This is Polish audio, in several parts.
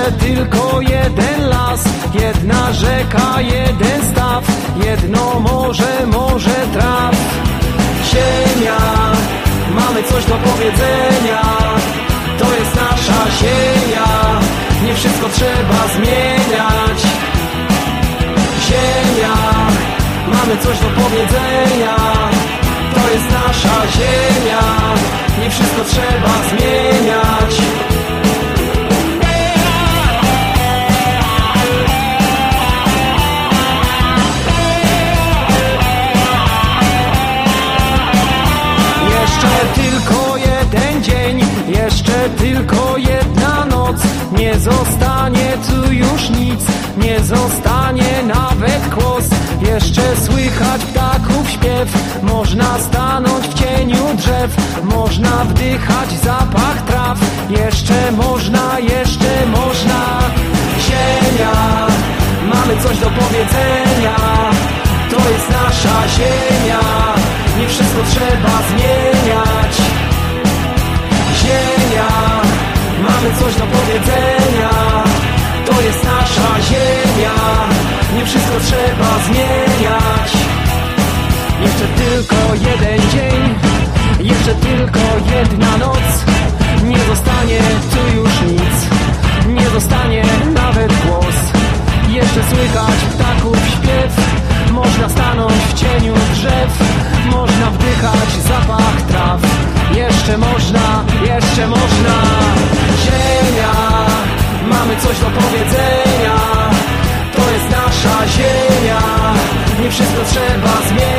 Tylko jeden las, jedna rzeka, jeden staw, jedno morze, morze traw. Ziemia, mamy coś do powiedzenia, to jest nasza ziemia, nie wszystko trzeba zmieniać. Ziemia, mamy coś do powiedzenia, to jest nasza ziemia, tylko jedna noc. Nie zostanie tu już nic, nie zostanie nawet kłos. Jeszcze słychać ptaków śpiew, można stanąć w cieniu drzew, można wdychać zapach traw. Jeszcze można, jeszcze można. Coś do powiedzenia. To jest nasza ziemia, nie wszystko trzeba zmieniać. Jeszcze tylko jeden dzień, jeszcze tylko jedna noc. Nie zostanie tu już nic, nie zostanie nawet głos. Jeszcze słychać ptaków śpiew, można stanąć w cieniu drzew, można wdychać zapach traw. Jeszcze można, jeszcze można. Trzeba zmieniać.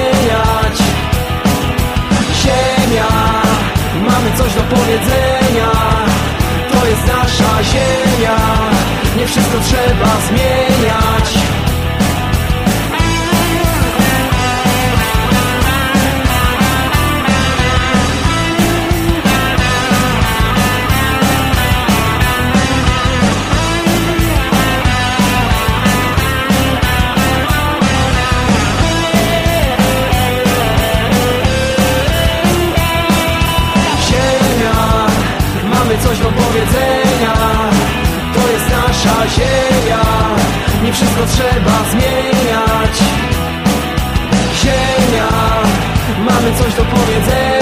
Wszystko trzeba zmieniać. Ziemia, mamy coś do powiedzenia